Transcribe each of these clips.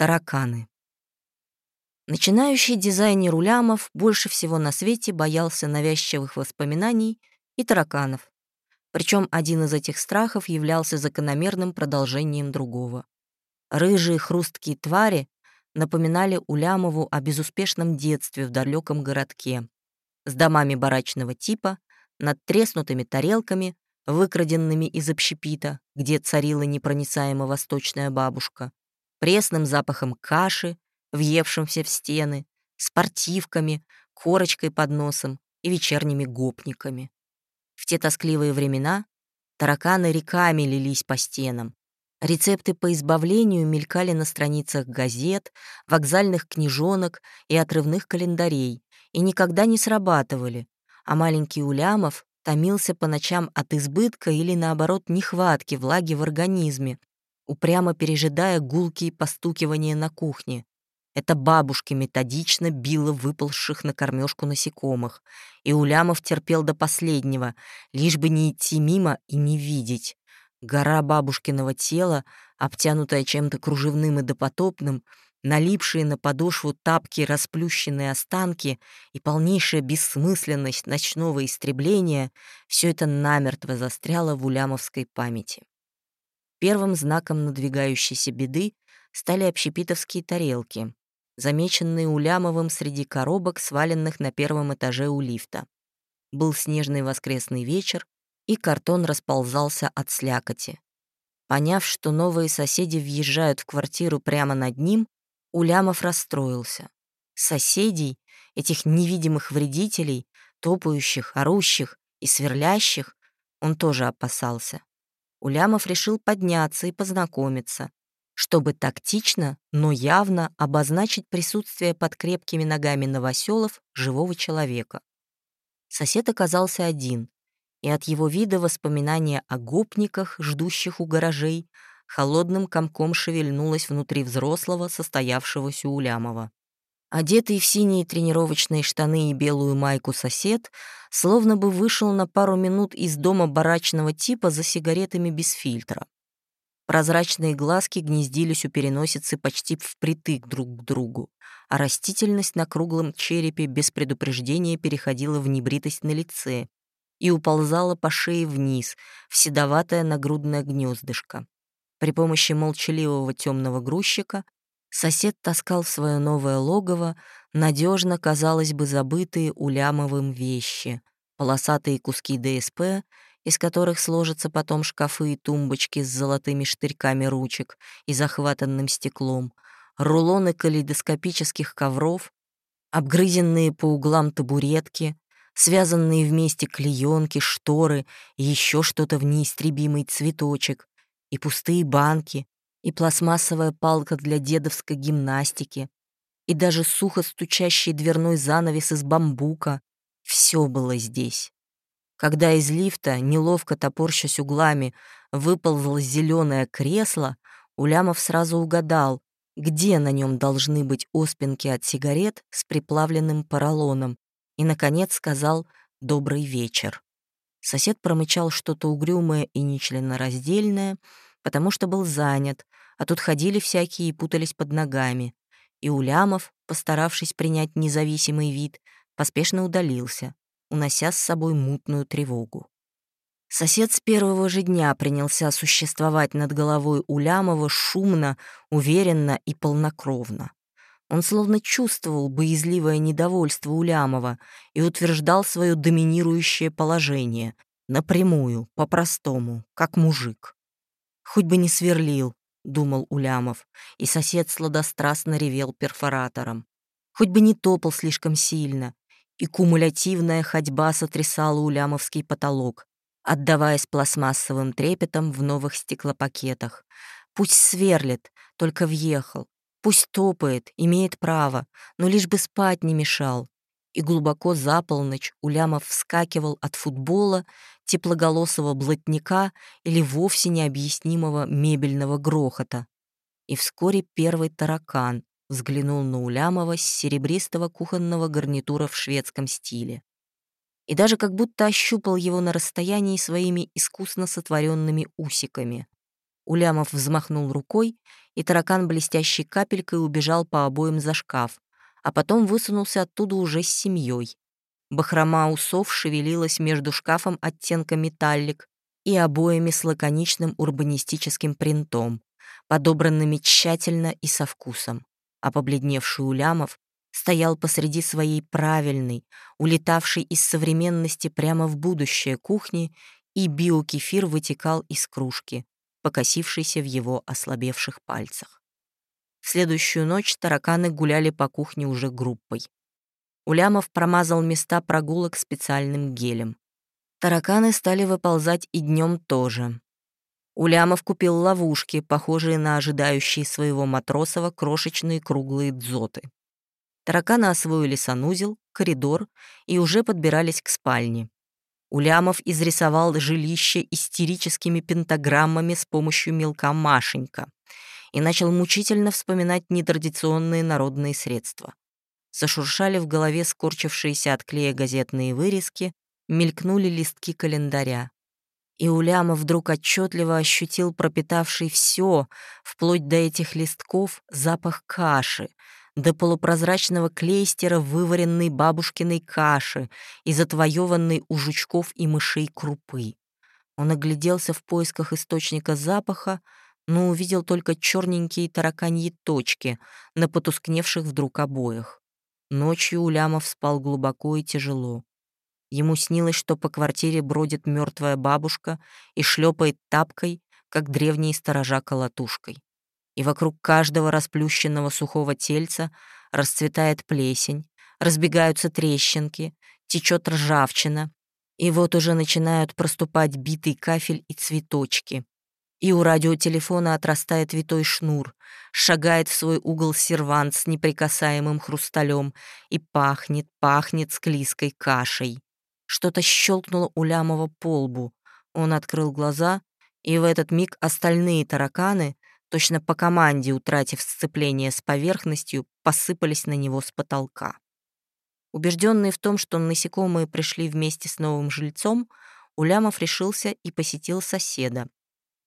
Тараканы. Начинающий дизайнер Улямов больше всего на свете боялся навязчивых воспоминаний и тараканов. Причем один из этих страхов являлся закономерным продолжением другого. Рыжие хрусткие твари напоминали Улямову о безуспешном детстве в далеком городке, с домами барачного типа, над треснутыми тарелками, выкраденными из общепита, где царила непроницаемо восточная бабушка, пресным запахом каши, въевшимся в стены, спортивками, корочкой под носом и вечерними гопниками. В те тоскливые времена тараканы реками лились по стенам. Рецепты по избавлению мелькали на страницах газет, вокзальных книжонок и отрывных календарей и никогда не срабатывали, а маленький Улямов томился по ночам от избытка или, наоборот, нехватки влаги в организме, упрямо пережидая гулкие постукивания на кухне. Это бабушка методично била выползших на кормежку насекомых, и Улямов терпел до последнего, лишь бы не идти мимо и не видеть. Гора бабушкиного тела, обтянутая чем-то кружевным и допотопным, налипшие на подошву тапки расплющенные останки и полнейшая бессмысленность ночного истребления — все это намертво застряло в улямовской памяти. Первым знаком надвигающейся беды стали общепитовские тарелки, замеченные Улямовым среди коробок, сваленных на первом этаже у лифта. Был снежный воскресный вечер, и картон расползался от слякоти. Поняв, что новые соседи въезжают в квартиру прямо над ним, Улямов расстроился. Соседей, этих невидимых вредителей, топающих, орущих и сверлящих, он тоже опасался. Улямов решил подняться и познакомиться, чтобы тактично, но явно обозначить присутствие под крепкими ногами новоселов живого человека. Сосед оказался один, и от его вида воспоминания о гопниках, ждущих у гаражей, холодным комком шевельнулось внутри взрослого, состоявшегося Улямова. Одетый в синие тренировочные штаны и белую майку сосед, словно бы вышел на пару минут из дома барачного типа за сигаретами без фильтра. Прозрачные глазки гнездились у переносицы почти впритык друг к другу, а растительность на круглом черепе без предупреждения переходила в небритость на лице и уползала по шее вниз, в седоватое нагрудное гнездышко. При помощи молчаливого темного грузчика Сосед таскал в свое новое логово надежно, казалось бы, забытые улямовым вещи, полосатые куски ДСП, из которых сложатся потом шкафы и тумбочки с золотыми штырьками ручек и захватанным стеклом, рулоны калейдоскопических ковров, обгрызенные по углам табуретки, связанные вместе клеенки, шторы и еще что-то в неистребимый цветочек, и пустые банки, и пластмассовая палка для дедовской гимнастики, и даже сухо стучащий дверной занавес из бамбука. Все было здесь. Когда из лифта, неловко топорщась углами, выползло зеленое кресло, Улямов сразу угадал, где на нем должны быть оспинки от сигарет с приплавленным поролоном, и, наконец, сказал «добрый вечер». Сосед промычал что-то угрюмое и нечленораздельное, потому что был занят, а тут ходили всякие и путались под ногами. И Улямов, постаравшись принять независимый вид, поспешно удалился, унося с собой мутную тревогу. Сосед с первого же дня принялся существовать над головой Улямова шумно, уверенно и полнокровно. Он словно чувствовал боязливое недовольство Улямова и утверждал свое доминирующее положение, напрямую, по-простому, как мужик. Хоть бы не сверлил, думал Улямов, и сосед сладострастно ревел перфоратором. Хоть бы не топал слишком сильно, и кумулятивная ходьба сотрясала улямовский потолок, отдаваясь пластмассовым трепетом в новых стеклопакетах. Пусть сверлит, только въехал. Пусть топает, имеет право, но лишь бы спать не мешал и глубоко за полночь Улямов вскакивал от футбола, теплоголосого блатника или вовсе необъяснимого мебельного грохота. И вскоре первый таракан взглянул на Улямова с серебристого кухонного гарнитура в шведском стиле. И даже как будто ощупал его на расстоянии своими искусно сотворенными усиками. Улямов взмахнул рукой, и таракан блестящей капелькой убежал по обоим за шкаф, а потом высунулся оттуда уже с семьей. Бахрома усов шевелилась между шкафом оттенка металлик и обоями с лаконичным урбанистическим принтом, подобранными тщательно и со вкусом. А побледневший Улямов стоял посреди своей правильной, улетавшей из современности прямо в будущее кухни, и биокефир вытекал из кружки, покосившейся в его ослабевших пальцах. В следующую ночь тараканы гуляли по кухне уже группой. Улямов промазал места прогулок специальным гелем. Тараканы стали выползать и днем тоже. Улямов купил ловушки, похожие на ожидающие своего Матросова крошечные круглые дзоты. Тараканы освоили санузел, коридор и уже подбирались к спальне. Улямов изрисовал жилище истерическими пентаграммами с помощью мелка Машенька и начал мучительно вспоминать нетрадиционные народные средства. Зашуршали в голове скорчившиеся от клея газетные вырезки, мелькнули листки календаря. И Улямов вдруг отчетливо ощутил пропитавший все, вплоть до этих листков, запах каши, до полупрозрачного клейстера вываренной бабушкиной каши и затвоеванной у жучков и мышей крупы. Он огляделся в поисках источника запаха, но увидел только черненькие тараканьи точки на потускневших вдруг обоях. Ночью Улямов спал глубоко и тяжело. Ему снилось, что по квартире бродит мертвая бабушка и шлепает тапкой, как древние сторожа колотушкой и вокруг каждого расплющенного сухого тельца расцветает плесень, разбегаются трещинки, течет ржавчина, и вот уже начинают проступать битый кафель и цветочки. И у радиотелефона отрастает витой шнур, шагает в свой угол сервант с неприкасаемым хрусталем и пахнет, пахнет склизкой кашей. Что-то щелкнуло у Лямова по лбу. Он открыл глаза, и в этот миг остальные тараканы, точно по команде, утратив сцепление с поверхностью, посыпались на него с потолка. Убежденный в том, что насекомые пришли вместе с новым жильцом, Улямов решился и посетил соседа.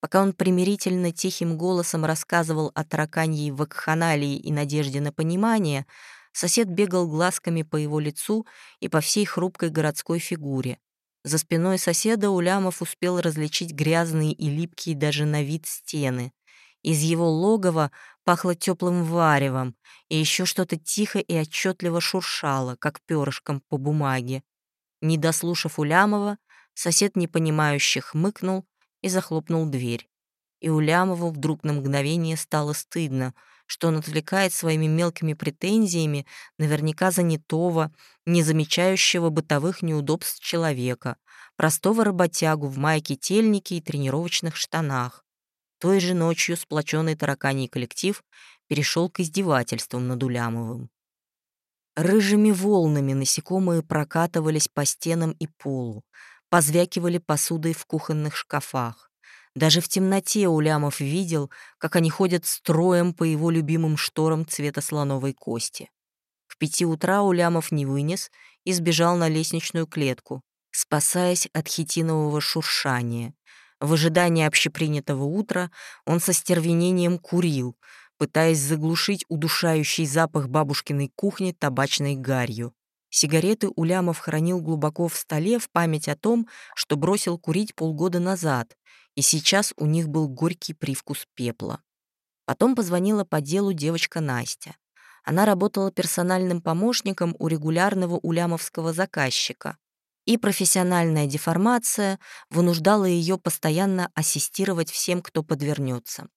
Пока он примирительно тихим голосом рассказывал о тараканьей вакханалии и надежде на понимание, сосед бегал глазками по его лицу и по всей хрупкой городской фигуре. За спиной соседа Улямов успел различить грязные и липкие даже на вид стены. Из его логова пахло теплым варевом, и еще что-то тихо и отчетливо шуршало, как перышком по бумаге. Не дослушав Улямова, сосед непонимающе хмыкнул и захлопнул дверь. И Улямову вдруг на мгновение стало стыдно, что он отвлекает своими мелкими претензиями наверняка занятого, не замечающего бытовых неудобств человека, простого работягу в майке-тельнике и тренировочных штанах. Той же ночью сплоченный тараканий коллектив перешел к издевательствам над Улямовым. Рыжими волнами насекомые прокатывались по стенам и полу, позвякивали посудой в кухонных шкафах. Даже в темноте Улямов видел, как они ходят строем по его любимым шторам цвета слоновой кости. К пяти утра Улямов не вынес и сбежал на лестничную клетку, спасаясь от хитинового шуршания. В ожидании общепринятого утра он со стервенением курил, пытаясь заглушить удушающий запах бабушкиной кухни табачной гарью. Сигареты Улямов хранил глубоко в столе в память о том, что бросил курить полгода назад, и сейчас у них был горький привкус пепла. Потом позвонила по делу девочка Настя. Она работала персональным помощником у регулярного улямовского заказчика и профессиональная деформация вынуждала ее постоянно ассистировать всем, кто подвернется.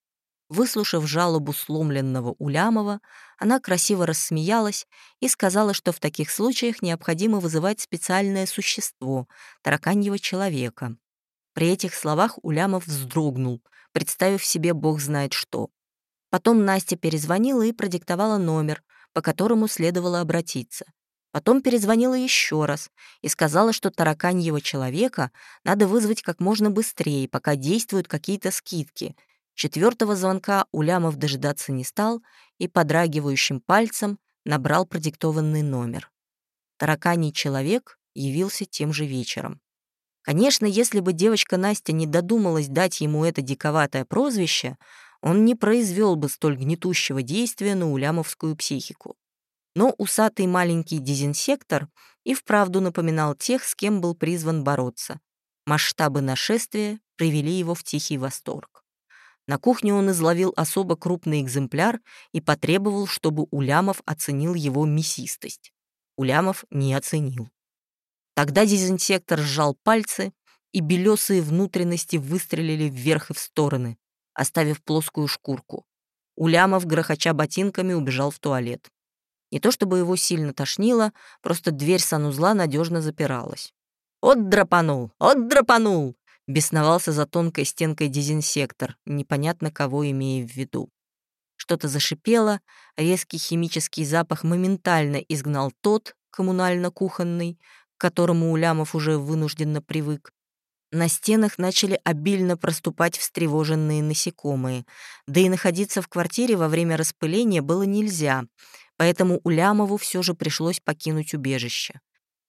Выслушав жалобу сломленного Улямова, она красиво рассмеялась и сказала, что в таких случаях необходимо вызывать специальное существо — тараканьего человека. При этих словах Улямов вздрогнул, представив себе бог знает что. Потом Настя перезвонила и продиктовала номер, по которому следовало обратиться. Потом перезвонила еще раз и сказала, что тараканьего человека надо вызвать как можно быстрее, пока действуют какие-то скидки. Четвертого звонка Улямов дожидаться не стал и подрагивающим пальцем набрал продиктованный номер. Тараканий человек явился тем же вечером. Конечно, если бы девочка Настя не додумалась дать ему это диковатое прозвище, он не произвел бы столь гнетущего действия на улямовскую психику. Но усатый маленький дезинсектор и вправду напоминал тех, с кем был призван бороться. Масштабы нашествия привели его в тихий восторг. На кухне он изловил особо крупный экземпляр и потребовал, чтобы Улямов оценил его мясистость. Улямов не оценил. Тогда дезинсектор сжал пальцы, и белесые внутренности выстрелили вверх и в стороны, оставив плоскую шкурку. Улямов, грохоча ботинками, убежал в туалет. Не то чтобы его сильно тошнило, просто дверь санузла надежно запиралась. «От драпанул! От драпанул!» бесновался за тонкой стенкой дезинсектор, непонятно кого имея в виду. Что-то зашипело, резкий химический запах моментально изгнал тот, коммунально-кухонный, к которому Улямов уже вынужденно привык. На стенах начали обильно проступать встревоженные насекомые, да и находиться в квартире во время распыления было нельзя, поэтому Улямову все же пришлось покинуть убежище.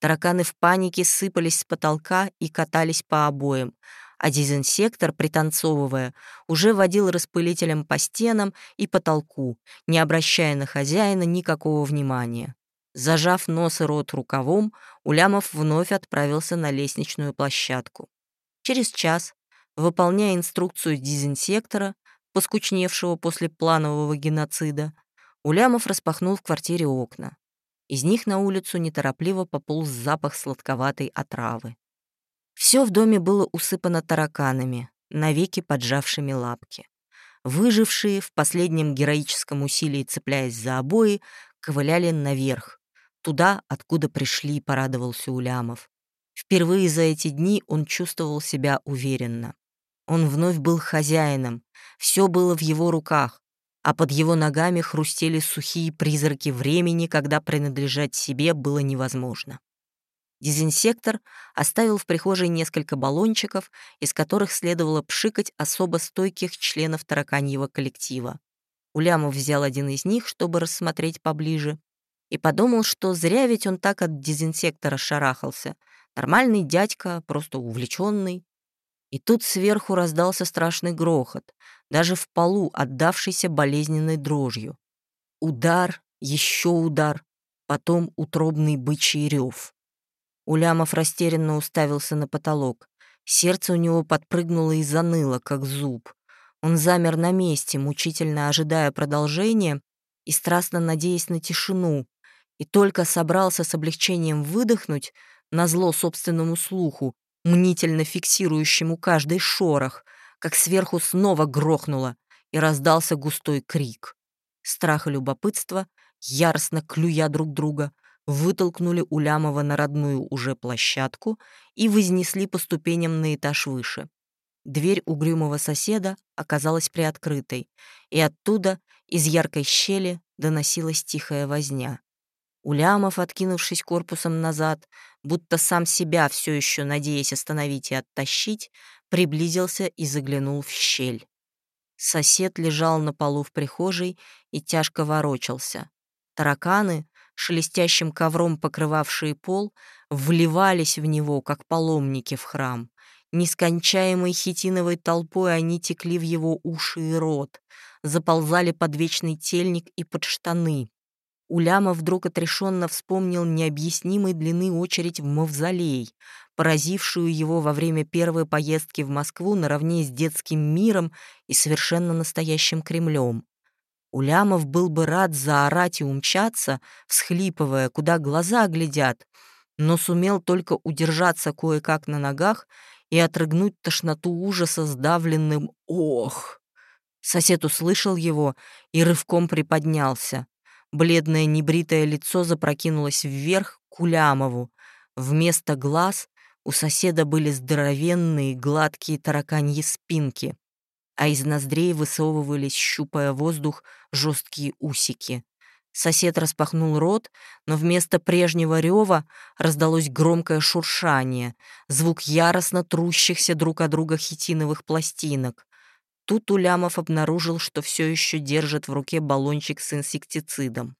Тараканы в панике сыпались с потолка и катались по обоям, а дезинсектор, пританцовывая, уже водил распылителем по стенам и потолку, не обращая на хозяина никакого внимания. Зажав нос и рот рукавом, Улямов вновь отправился на лестничную площадку. Через час, выполняя инструкцию дезинсектора, поскучневшего после планового геноцида, Улямов распахнул в квартире окна. Из них на улицу неторопливо пополз запах сладковатой отравы. Все в доме было усыпано тараканами, навеки поджавшими лапки. Выжившие, в последнем героическом усилии цепляясь за обои, ковыляли наверх, Туда, откуда пришли, порадовался Улямов. Впервые за эти дни он чувствовал себя уверенно. Он вновь был хозяином, все было в его руках, а под его ногами хрустели сухие призраки времени, когда принадлежать себе было невозможно. Дезинсектор оставил в прихожей несколько баллончиков, из которых следовало пшикать особо стойких членов тараканьего коллектива. Улямов взял один из них, чтобы рассмотреть поближе, и подумал, что зря ведь он так от дезинсектора шарахался. Нормальный дядька, просто увлеченный. И тут сверху раздался страшный грохот, даже в полу отдавшийся болезненной дрожью. Удар, еще удар, потом утробный бычий рев. Улямов растерянно уставился на потолок. Сердце у него подпрыгнуло и заныло, как зуб. Он замер на месте, мучительно ожидая продолжения и страстно надеясь на тишину, и только собрался с облегчением выдохнуть, назло собственному слуху, мнительно фиксирующему каждый шорох, как сверху снова грохнуло, и раздался густой крик. Страх и любопытство, яростно клюя друг друга, вытолкнули Улямова на родную уже площадку и вознесли по ступеням на этаж выше. Дверь угрюмого соседа оказалась приоткрытой, и оттуда, из яркой щели, доносилась тихая возня. Улямов, откинувшись корпусом назад, будто сам себя все еще надеясь остановить и оттащить, приблизился и заглянул в щель. Сосед лежал на полу в прихожей и тяжко ворочался. Тараканы, шелестящим ковром покрывавшие пол, вливались в него, как паломники в храм. Нескончаемой хитиновой толпой они текли в его уши и рот, заползали под вечный тельник и под штаны, Уляма вдруг отрешенно вспомнил необъяснимой длины очередь в мавзолей, поразившую его во время первой поездки в Москву наравне с детским миром и совершенно настоящим Кремлем. Улямов был бы рад заорать и умчаться, всхлипывая, куда глаза глядят, но сумел только удержаться кое-как на ногах и отрыгнуть тошноту ужаса сдавленным «ох». Сосед услышал его и рывком приподнялся. Бледное небритое лицо запрокинулось вверх к Улямову. Вместо глаз у соседа были здоровенные гладкие тараканьи спинки, а из ноздрей высовывались, щупая воздух, жесткие усики. Сосед распахнул рот, но вместо прежнего рева раздалось громкое шуршание, звук яростно трущихся друг от друга хитиновых пластинок. Тут Улямов обнаружил, что все еще держит в руке баллончик с инсектицидом.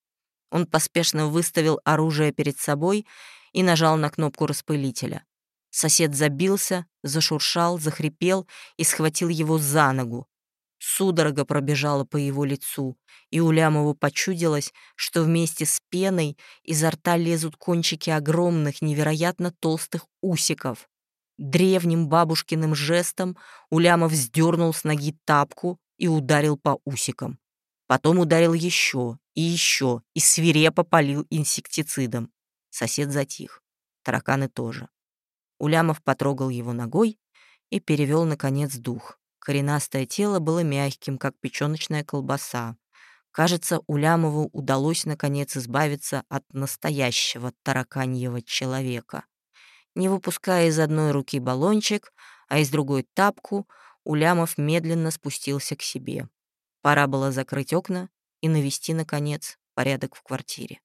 Он поспешно выставил оружие перед собой и нажал на кнопку распылителя. Сосед забился, зашуршал, захрипел и схватил его за ногу. Судорога пробежала по его лицу, и Улямову почудилось, что вместе с пеной изо рта лезут кончики огромных, невероятно толстых усиков. Древним бабушкиным жестом Улямов сдернул с ноги тапку и ударил по усикам. Потом ударил еще и еще и свирепо полил инсектицидом. Сосед затих. Тараканы тоже. Улямов потрогал его ногой и перевел, наконец, дух. Коренастое тело было мягким, как печёночная колбаса. Кажется, Улямову удалось, наконец, избавиться от настоящего тараканьего человека. Не выпуская из одной руки баллончик, а из другой тапку, Улямов медленно спустился к себе. Пора было закрыть окна и навести, наконец, порядок в квартире.